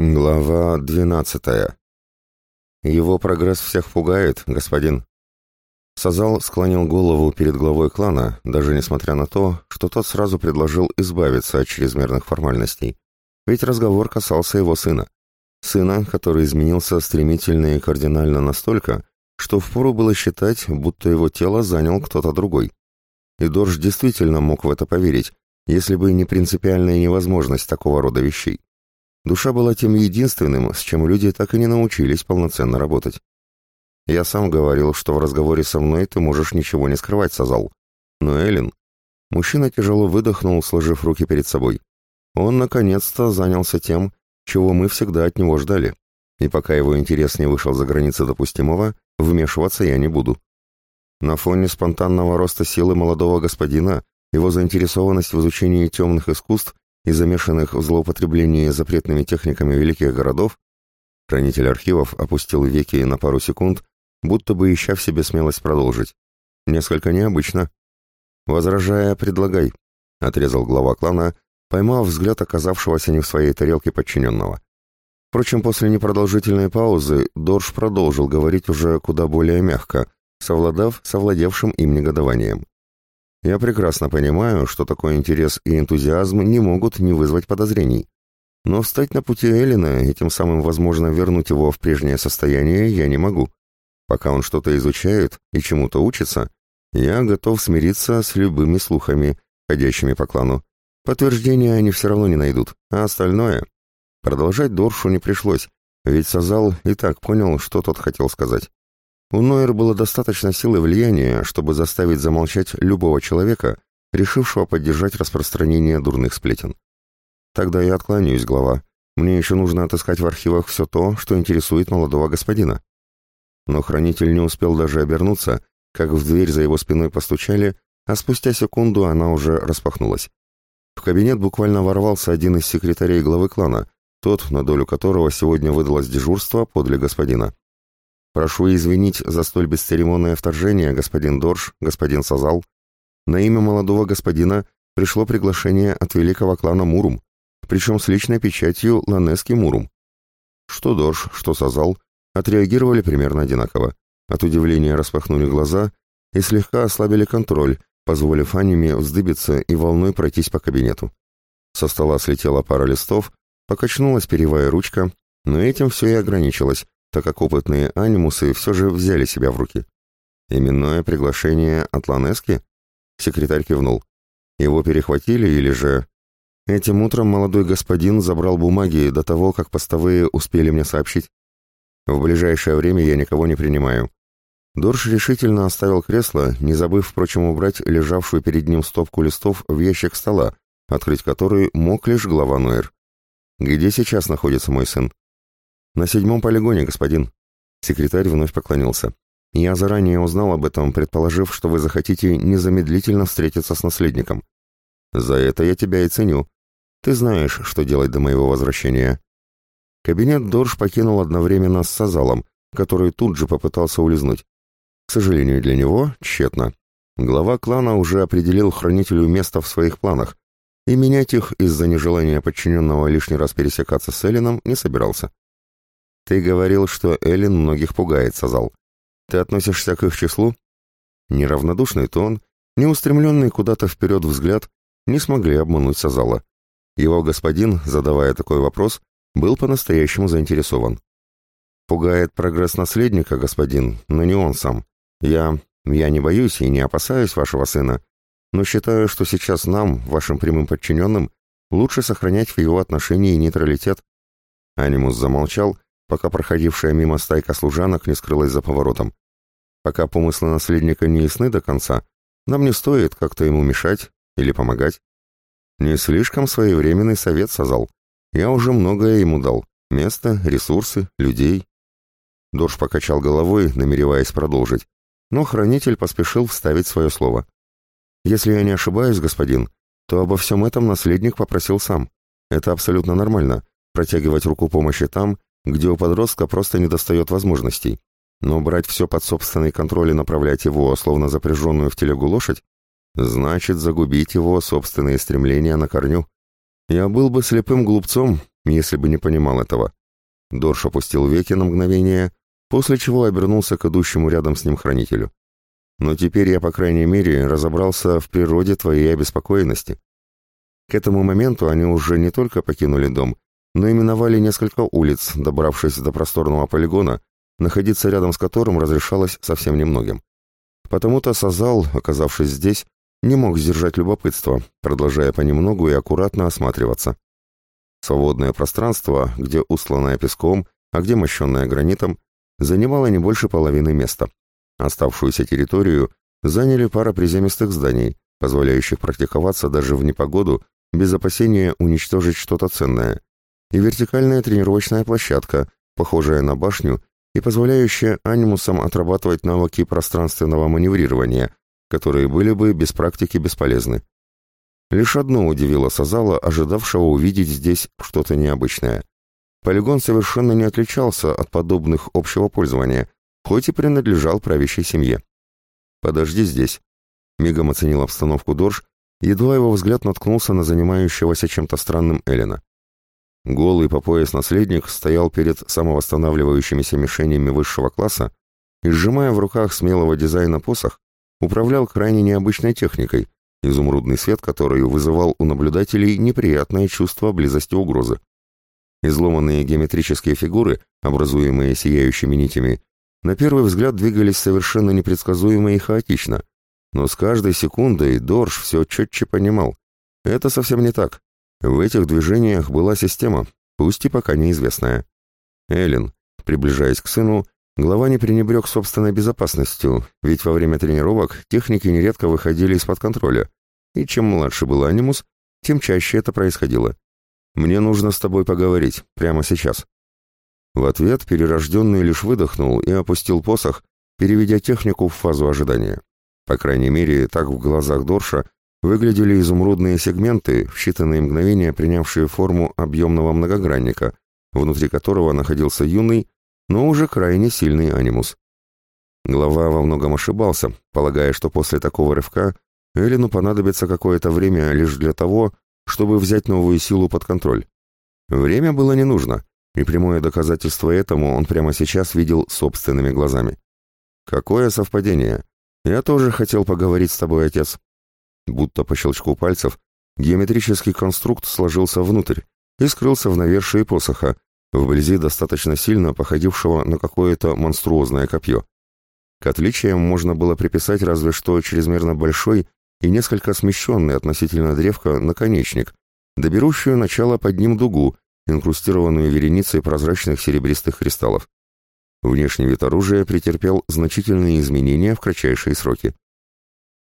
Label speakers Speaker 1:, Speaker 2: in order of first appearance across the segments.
Speaker 1: Глава двенадцатая. Его прогресс всех пугает, господин. Сазал склонил голову перед главой клана, даже несмотря на то, что тот сразу предложил избавиться от чрезмерных формальностей. Ведь разговор касался его сына. Сына, который изменился стремительно и кардинально настолько, что впору было считать, будто его тело занял кто-то другой. И Дорж действительно мог в это поверить, если бы не принципиальная невозможность такого рода вещей. Душа была тем единственным, с чем люди так и не научились полноценно работать. Я сам говорил, что в разговоре со мной ты можешь ничего не скрывать, Сазал. Но Эллен... Мужчина тяжело выдохнул, сложив руки перед собой. Он, наконец-то, занялся тем, чего мы всегда от него ждали. И пока его интерес не вышел за границы допустимого, вмешиваться я не буду. На фоне спонтанного роста силы молодого господина его заинтересованность в изучении темных искусств и замешанных в злоупотреблении запретными техниками великих городов, хранитель архивов опустил веки на пару секунд, будто бы ища в себе смелость продолжить. Несколько необычно. «Возражая, предлагай», — отрезал глава клана, поймав взгляд оказавшегося не в своей тарелке подчиненного. Впрочем, после непродолжительной паузы Дорж продолжил говорить уже куда более мягко, совладав с овладевшим им негодованием. Я прекрасно понимаю, что такой интерес и энтузиазм не могут не вызвать подозрений. Но встать на пути Эллина и тем самым, возможно, вернуть его в прежнее состояние я не могу. Пока он что-то изучает и чему-то учится, я готов смириться с любыми слухами, ходящими по клану. Подтверждения они все равно не найдут, а остальное... Продолжать Доршу не пришлось, ведь Сазал и так понял, что тот хотел сказать. У Нойер было достаточно силы влияния, чтобы заставить замолчать любого человека, решившего поддержать распространение дурных сплетен. Тогда я откланяюсь, глава. Мне еще нужно отыскать в архивах все то, что интересует молодого господина. Но хранитель не успел даже обернуться, как в дверь за его спиной постучали, а спустя секунду она уже распахнулась. В кабинет буквально ворвался один из секретарей главы клана, тот, на долю которого сегодня выдалось дежурство подле господина. Прошу извинить за столь бесцеремонное вторжение, господин Дорж, господин Сазал. На имя молодого господина пришло приглашение от великого клана Мурум, причем с личной печатью Ланески Мурум. Что Дорж, что Сазал отреагировали примерно одинаково. От удивления распахнули глаза и слегка ослабили контроль, позволив аниме вздыбиться и волной пройтись по кабинету. Со стола слетела пара листов, покачнулась перьевая ручка, но этим все и ограничилось, так как опытные анимусы все же взяли себя в руки. «Именное приглашение от Ланески?» Секретарь кивнул. «Его перехватили или же...» Этим утром молодой господин забрал бумаги до того, как постовые успели мне сообщить. В ближайшее время я никого не принимаю. Дорж решительно оставил кресло, не забыв, впрочем, убрать лежавшую перед ним стопку листов в ящик стола, открыть который мог лишь глава Нойер. «Где сейчас находится мой сын?» «На седьмом полигоне, господин». Секретарь вновь поклонился. «Я заранее узнал об этом, предположив, что вы захотите незамедлительно встретиться с наследником. За это я тебя и ценю. Ты знаешь, что делать до моего возвращения». Кабинет Дорж покинул одновременно с Сазалом, который тут же попытался улизнуть. К сожалению для него, тщетно. Глава клана уже определил хранителю место в своих планах, и менять их из-за нежелания подчиненного лишний раз пересекаться с Эллином не собирался. Ты говорил, что Эллен многих пугает, Сазал. Ты относишься к их числу? Неравнодушный тон, неустремленный куда-то вперед взгляд не смогли обмануть Сазала. Его господин, задавая такой вопрос, был по-настоящему заинтересован. «Пугает прогресс наследника, господин, но не он сам. Я... я не боюсь и не опасаюсь вашего сына, но считаю, что сейчас нам, вашим прямым подчиненным, лучше сохранять в его отношении нейтралитет». Анимус замолчал, пока проходившая мимо стайка служанок не скрылась за поворотом. Пока помыслы наследника не ясны до конца, нам не стоит как-то ему мешать или помогать. Не слишком своевременный совет созал. Я уже многое ему дал. Место, ресурсы, людей. Дорж покачал головой, намереваясь продолжить, но хранитель поспешил вставить свое слово. «Если я не ошибаюсь, господин, то обо всем этом наследник попросил сам. Это абсолютно нормально, протягивать руку помощи там, где у подростка просто недостает возможностей. Но брать все под собственный контроль и направлять его, словно запряженную в телегу лошадь, значит загубить его собственные стремления на корню. Я был бы слепым глупцом, если бы не понимал этого. Дорш опустил веки на мгновение, после чего обернулся к идущему рядом с ним хранителю. «Но теперь я, по крайней мере, разобрался в природе твоей обеспокоенности». К этому моменту они уже не только покинули дом, но и миновали несколько улиц, добравшись до просторного полигона, находиться рядом с которым разрешалось совсем немногим. Потому-то Сазал, оказавшись здесь, не мог сдержать любопытство, продолжая понемногу и аккуратно осматриваться. Свободное пространство, где устланное песком, а где мощенное гранитом, занимало не больше половины места. Оставшуюся территорию заняли пара приземистых зданий, позволяющих практиковаться даже в непогоду без опасения уничтожить что-то ценное, и вертикальная тренировочная площадка, похожая на башню и позволяющая анимусам отрабатывать навыки пространственного маневрирования, которые были бы без практики бесполезны. Лишь одно удивило Сазала, ожидавшего увидеть здесь что-то необычное. Полигон совершенно не отличался от подобных общего пользования, хоть и принадлежал правящей семье. «Подожди здесь», — мигом оценил обстановку Дорж, едва его взгляд наткнулся на занимающегося чем-то странным Эллина. Голый по пояс наследник стоял перед самовосстанавливающимися мишенями высшего класса и, сжимая в руках смелого дизайна посох, управлял крайне необычной техникой, изумрудный свет которой вызывал у наблюдателей неприятное чувство близости угрозы. Изломанные геометрические фигуры, образуемые сияющими нитями, на первый взгляд двигались совершенно непредсказуемо и хаотично, но с каждой секундой Дорж все четче понимал. Это совсем не так. В этих движениях была система, пусть и пока неизвестная. Эллен, приближаясь к сыну, глава не пренебрег собственной безопасностью, ведь во время тренировок техники нередко выходили из-под контроля, и чем младше был анимус, тем чаще это происходило. «Мне нужно с тобой поговорить, прямо сейчас». В ответ перерожденный лишь выдохнул и опустил посох, переведя технику в фазу ожидания. По крайней мере, так в глазах Дорша выглядели изумрудные сегменты, в считанные мгновения принявшие форму объемного многогранника, внутри которого находился юный, но уже крайне сильный анимус. Глава во многом ошибался, полагая, что после такого рывка Эллину понадобится какое-то время лишь для того, чтобы взять новую силу под контроль. Время было не нужно, и прямое доказательство этому он прямо сейчас видел собственными глазами. «Какое совпадение! Я тоже хотел поговорить с тобой, отец», Будто по щелчку пальцев геометрический конструкт сложился внутрь и скрылся в навершии посоха, вблизи достаточно сильно походившего на какое-то монструозное копье. К отличиям можно было приписать разве что чрезмерно большой и несколько смещенный относительно древка наконечник, доберущую начало под ним дугу, инкрустированную вереницей прозрачных серебристых кристаллов. Внешний вид оружия претерпел значительные изменения в кратчайшие сроки.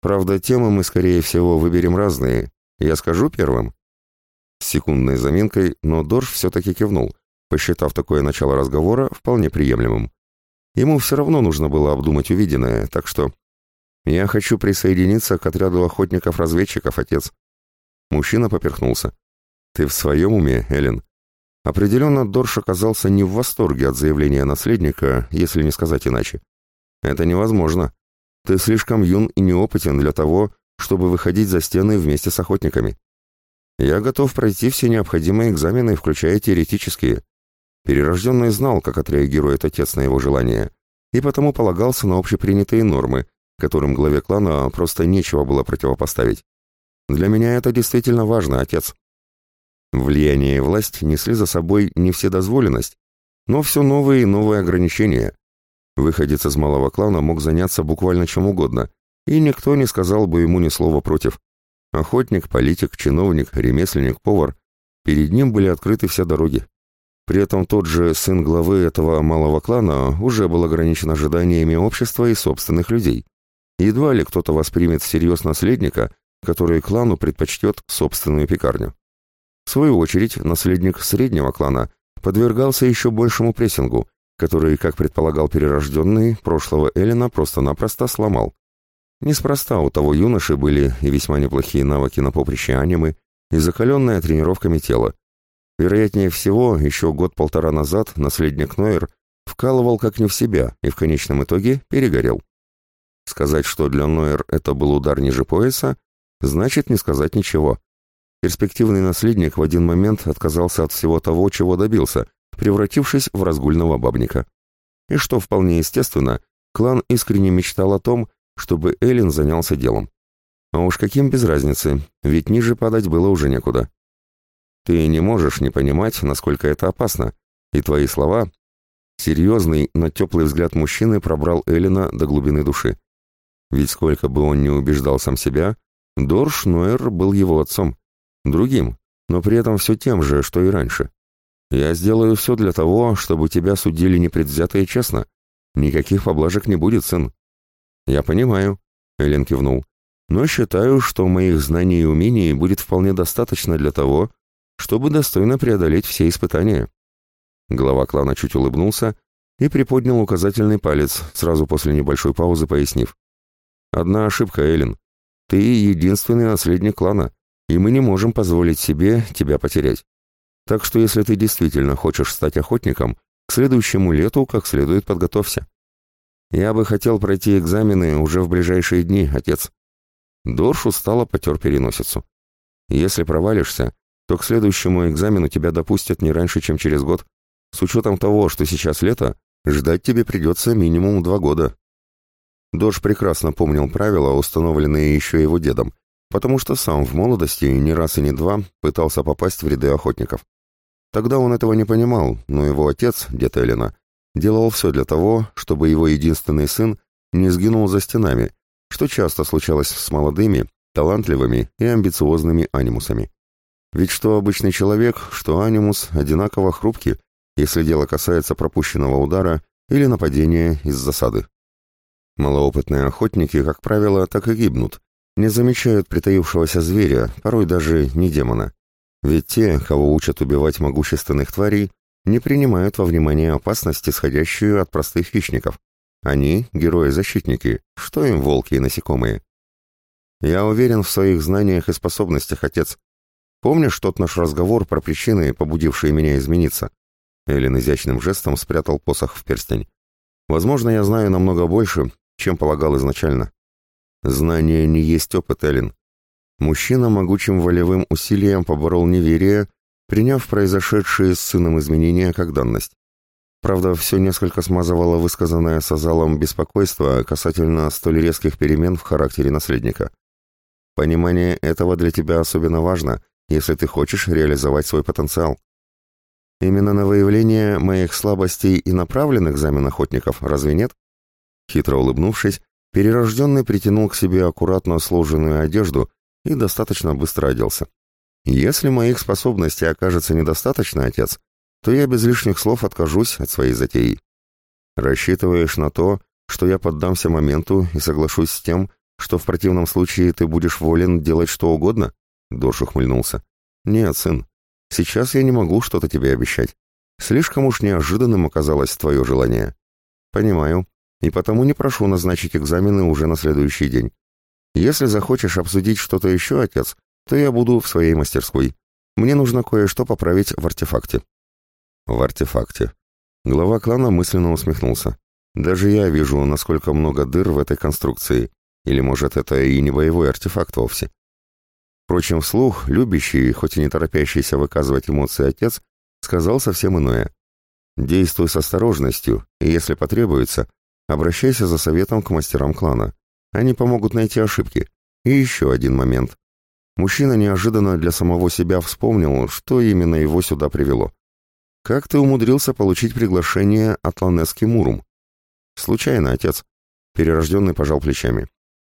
Speaker 1: Правда, темы мы, скорее всего, выберем разные. Я скажу первым?» С секундной заминкой, но Дорж все-таки кивнул, посчитав такое начало разговора вполне приемлемым. Ему все равно нужно было обдумать увиденное, так что... «Я хочу присоединиться к отряду охотников-разведчиков, отец». Мужчина поперхнулся. «Ты в своем уме, Эллен?» Определенно, Дорш оказался не в восторге от заявления наследника, если не сказать иначе. «Это невозможно. Ты слишком юн и неопытен для того, чтобы выходить за стены вместе с охотниками. Я готов пройти все необходимые экзамены, включая теоретические. Перерожденный знал, как отреагирует отец на его желание, и потому полагался на общепринятые нормы, которым главе клана просто нечего было противопоставить. Для меня это действительно важно, отец. Влияние и власть несли за собой не вседозволенность, но все новые и новые ограничения, Выходец из малого клана мог заняться буквально чем угодно, и никто не сказал бы ему ни слова против. Охотник, политик, чиновник, ремесленник, повар. Перед ним были открыты все дороги. При этом тот же сын главы этого малого клана уже был ограничен ожиданиями общества и собственных людей. Едва ли кто-то воспримет всерьез наследника, который клану предпочтет собственную пекарню. В свою очередь, наследник среднего клана подвергался еще большему прессингу, который, как предполагал перерожденный, прошлого Эллина просто-напросто сломал. Неспроста у того юноши были и весьма неплохие навыки на поприще анимы, и закаленное тренировками тело. Вероятнее всего, еще год-полтора назад наследник Нойер вкалывал как не в себя и в конечном итоге перегорел. Сказать, что для Нойер это был удар ниже пояса, значит не сказать ничего. перспективный наследник в один момент отказался от всего того, чего добился, превратившись в разгульного бабника. И что вполне естественно, клан искренне мечтал о том, чтобы Эллен занялся делом. А уж каким без разницы, ведь ниже падать было уже некуда. Ты не можешь не понимать, насколько это опасно, и твои слова... Серьезный, но теплый взгляд мужчины пробрал Эллина до глубины души. Ведь сколько бы он ни убеждал сам себя, Дорш Нойер был его отцом. Другим, но при этом все тем же, что и раньше. Я сделаю все для того, чтобы тебя судили непредвзято и честно. Никаких поблажек не будет, сын. Я понимаю, Элен кивнул, но считаю, что моих знаний и умений будет вполне достаточно для того, чтобы достойно преодолеть все испытания. Глава клана чуть улыбнулся и приподнял указательный палец, сразу после небольшой паузы пояснив. «Одна ошибка, Эллен. Ты единственный наследник клана, и мы не можем позволить себе тебя потерять. Так что если ты действительно хочешь стать охотником, к следующему лету как следует подготовься. Я бы хотел пройти экзамены уже в ближайшие дни, отец. Дорш устало потер переносицу. Если провалишься, то к следующему экзамену тебя допустят не раньше, чем через год. С учетом того, что сейчас лето, ждать тебе придется минимум два года. Дорж прекрасно помнил правила, установленные еще его дедом, потому что сам в молодости не раз и не два пытался попасть в ряды охотников. Тогда он этого не понимал, но его отец, дед Эллина, делал все для того, чтобы его единственный сын не сгинул за стенами, что часто случалось с молодыми, талантливыми и амбициозными анимусами. Ведь что обычный человек, что анимус одинаково хрупки, если дело касается пропущенного удара или нападения из засады. Малоопытные охотники, как правило, так и гибнут, не замечают притаившегося зверя, порой даже не демона. Ведь те, кого учат убивать могущественных тварей, не принимают во внимание опасность, исходящую от простых хищников. Они — герои-защитники, что им волки и насекомые? Я уверен в своих знаниях и способностях, отец. Помнишь тот наш разговор про причины, побудившие меня измениться? Эллен изящным жестом спрятал посох в перстень. Возможно, я знаю намного больше, чем полагал изначально. Знание не есть опыт, Эллен. Мужчина могучим волевым усилием поборол неверие, приняв произошедшие с сыном изменения как данность. Правда, все несколько смазывало высказанное Сазалом беспокойство касательно столь резких перемен в характере наследника. Понимание этого для тебя особенно важно, если ты хочешь реализовать свой потенциал. Именно на выявление моих слабостей и направлен экзамен охотников, разве нет? Хитро улыбнувшись, перерожденный притянул к себе аккуратно сложенную одежду и достаточно быстро оделся. «Если моих способностей окажется недостаточно, отец, то я без лишних слов откажусь от своей затеи. Рассчитываешь на то, что я поддамся моменту и соглашусь с тем, что в противном случае ты будешь волен делать что угодно?» Дош ухмыльнулся. «Нет, сын, сейчас я не могу что-то тебе обещать. Слишком уж неожиданным оказалось твое желание. Понимаю, и потому не прошу назначить экзамены уже на следующий день. Если захочешь обсудить что-то еще, отец, то я буду в своей мастерской. Мне нужно кое-что поправить в артефакте». «В артефакте». Глава клана мысленно усмехнулся. «Даже я вижу, насколько много дыр в этой конструкции. Или, может, это и не боевой артефакт вовсе». Впрочем, вслух, любящий, хоть и не торопящийся выказывать эмоции отец, сказал совсем иное. «Действуй с осторожностью, и если потребуется, обращайся за советом к мастерам клана. Они помогут найти ошибки. И еще один момент. Мужчина неожиданно для самого себя вспомнил, что именно его сюда привело. «Как ты умудрился получить приглашение от Ланески Мурум?» «Случайно, отец». Перерожденный пожал плечами.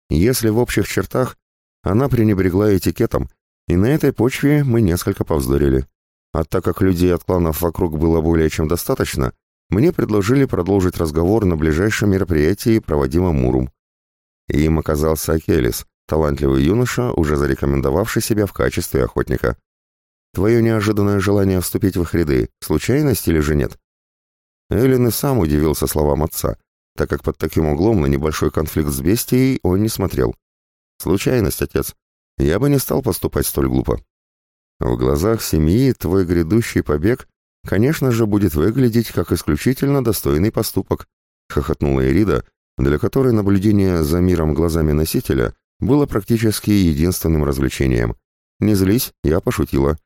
Speaker 1: «Если в общих чертах, она пренебрегла этикетом, и на этой почве мы несколько повздорили. А так как людей от кланов вокруг было более чем достаточно, мне предложили продолжить разговор на ближайшем мероприятии, проводимом Мурум. И им оказался Акелис, талантливый юноша, уже зарекомендовавший себя в качестве охотника. Твое неожиданное желание вступить в их ряды — случайность или же нет? Эллен и сам удивился словам отца, так как под таким углом на небольшой конфликт с бестией он не смотрел. Случайность, отец. Я бы не стал поступать столь глупо. В глазах семьи твой грядущий побег, конечно же, будет выглядеть как исключительно достойный поступок, хохотнула Ирида, для которой наблюдение за миром глазами носителя было практически единственным развлечением. Не злись, я пошутила».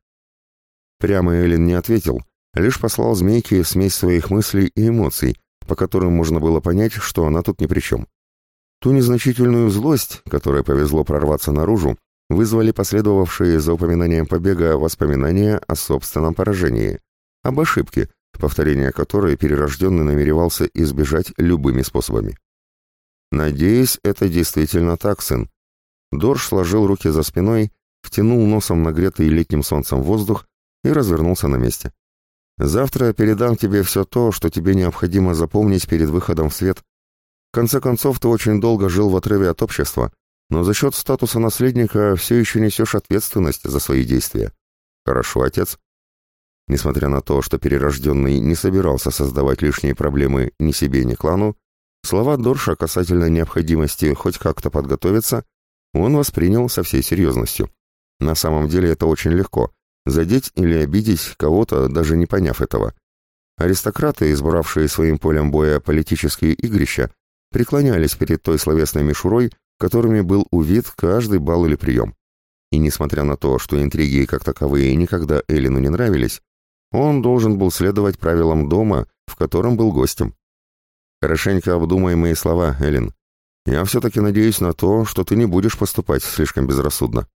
Speaker 1: Прямо Эллен не ответил, лишь послал змейке смесь своих мыслей и эмоций, по которым можно было понять, что она тут ни при чем. Ту незначительную злость, которой повезло прорваться наружу, вызвали последовавшие за упоминанием побега воспоминания о собственном поражении, об ошибке, повторение которой перерожденный намеревался избежать любыми способами. «Надеюсь, это действительно так, сын». Дорж сложил руки за спиной, втянул носом нагретый летним солнцем воздух и развернулся на месте. «Завтра я передам тебе все то, что тебе необходимо запомнить перед выходом в свет. В конце концов, ты очень долго жил в отрыве от общества, но за счет статуса наследника все еще несешь ответственность за свои действия. Хорошо, отец?» Несмотря на то, что перерожденный не собирался создавать лишние проблемы ни себе, ни клану, слова Дорша касательно необходимости хоть как-то подготовиться он воспринял со всей серьезностью. На самом деле это очень легко – задеть или обидеть кого-то, даже не поняв этого. Аристократы, избравшие своим полем боя политические игрища, преклонялись перед той словесной мишурой, которыми был увид каждый бал или прием. И несмотря на то, что интриги как таковые никогда Эллину не нравились, он должен был следовать правилам дома, в котором был гостем. Хорошенько обдумай мои слова, Эллен. Я все-таки надеюсь на то, что ты не будешь поступать слишком безрассудно.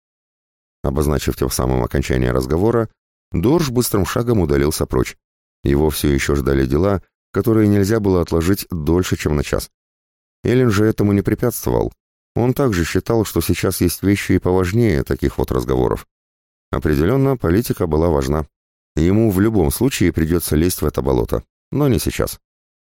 Speaker 1: Обозначив тем самым окончание разговора, Дорж быстрым шагом удалился прочь. Его все еще ждали дела, которые нельзя было отложить дольше, чем на час. Эллен же этому не препятствовал. Он также считал, что сейчас есть вещи и поважнее таких вот разговоров. Определенно, политика была важна. Ему в любом случае придется лезть в это болото, но не сейчас.